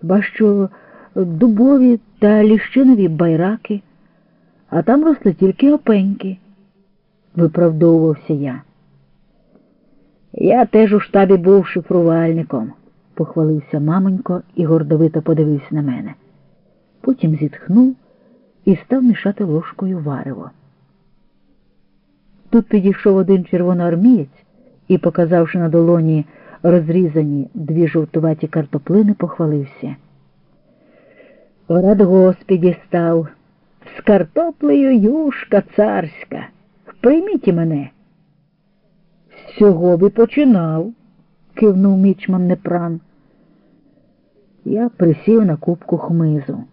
Хіба що дубові та ліщинові байраки, а там росли тільки опеньки, виправдовувався я. Я теж у штабі був шифрувальником, похвалився мамонько і гордовито подивився на мене. Потім зітхнув і став мішати ложкою варево. Тут підійшов один червоноармієць і, показавши на долоні розрізані дві жовтуваті картоплини, похвалився. Рад Господі став, з картоплею юшка царська. Прийміть і мене. З би починав, кивнув мічман Непран. Я присів на кубку хмизу.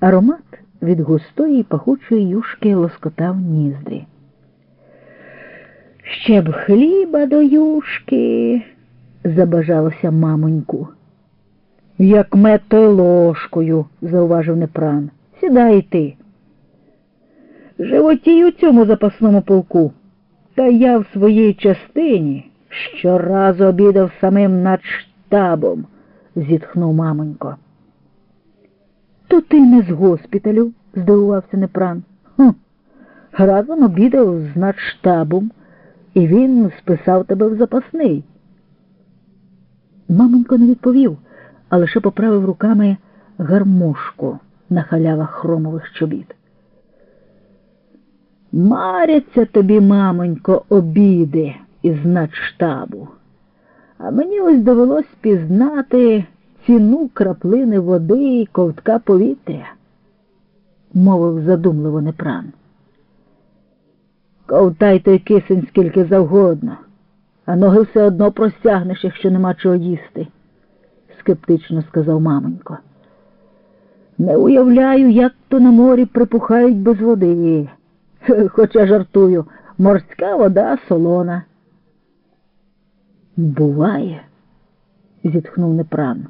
Аромат від густої і пахучої юшки лоскотав ніздрі. Ще б хліба до юшки, забажалося мамоньку. Як мето ложкою, зауважив Непран. Сідай ти. Животій у цьому запасному полку. Та я в своїй частині щоразу обідав самим над штабом, зітхнув мамонько. То ти не з госпіталю, здивувався Непран. «Хм, Разом обідав з надштабом, і він списав тебе в запасний. Мамонько не відповів, а лише поправив руками гармошку на халявах хромових чобіт. Маряться тобі, мамонько, обіди із надштабу. А мені ось довелось пізнати ціну краплини води і ковтка повітря, мовив задумливо непран. Ковтай той кисень скільки завгодно, а ноги все одно простягнеш, якщо нема чого їсти, скептично сказав мамонько. Не уявляю, як то на морі припухають без води. Хоча жартую, морська вода солона. Буває, зітхнув Непран.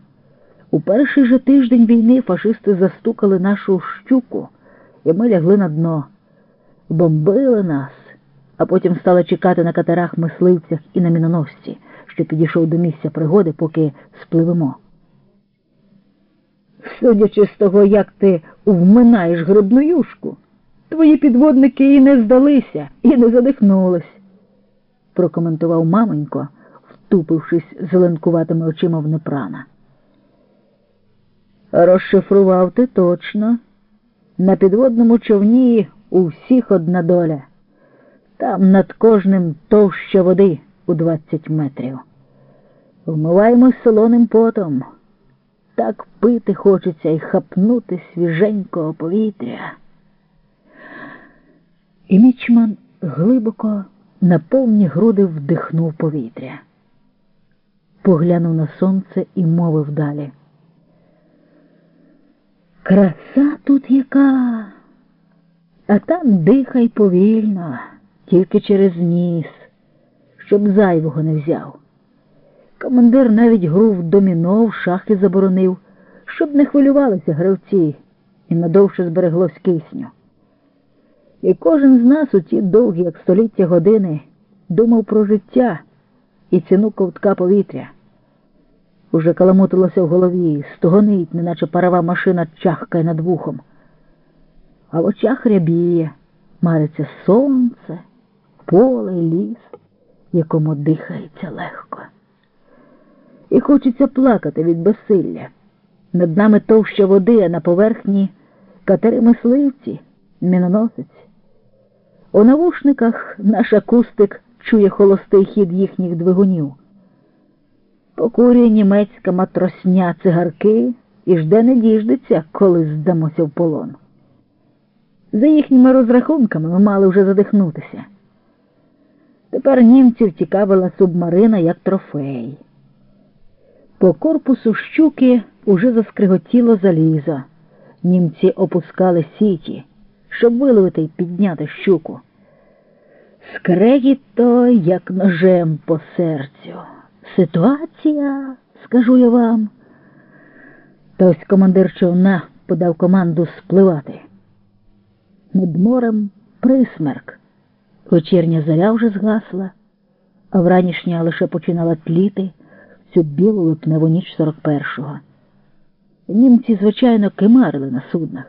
У перший же тиждень війни фашисти застукали нашу щуку, і ми лягли на дно, бомбили нас, а потім стали чекати на катерах мисливцях і на міноносці, що підійшов до місця пригоди, поки спливемо. Судячи з того, як ти вминаєш грибну юшку, твої підводники і не здалися, і не задихнулись, прокоментував мамонько, втупившись зеленкуватими очима в непрана. Розшифрував ти точно. На підводному човні у всіх одна доля. Там над кожним товща води у двадцять метрів. Вмиваємось солоним потом. Так пити хочеться і хапнути свіженького повітря. І мічман глибоко на повні груди вдихнув повітря. Поглянув на сонце і мовив далі. Краса тут яка, а там дихай повільно, тільки через ніс, щоб зайвого не взяв. Командир навіть гру в доміно в шахи заборонив, щоб не хвилювалися гравці і надовше збереглось кисню. І кожен з нас у ті довгі, як століття години, думав про життя і ціну ковтка повітря. Уже каламутилося в голові, стогонить, неначе парова машина чахкає над вухом. А в очах рябіє, мариться сонце, поле, ліс, якому дихається легко. І хочеться плакати від безсилля. Над нами товща води, а на поверхні катери мисливці, міноносець. У навушниках наш акустик чує холостий хід їхніх двигунів. Покурює німецька матросня цигарки і жде не діждеться, коли здамося в полон. За їхніми розрахунками ми мали вже задихнутися. Тепер німців цікавила субмарина як трофей. По корпусу щуки уже заскриготіло залізо. Німці опускали сіті, щоб виловити й підняти щуку. Скрегіт як ножем по серцю. Ситуація, скажу я вам. Та ось командир човна подав команду спливати. Над морем присмерк. Вечірня заря вже згасла, а вранішня лише починала тліти всю білу липневу ніч 41-го. Німці, звичайно, кимарили на суднах.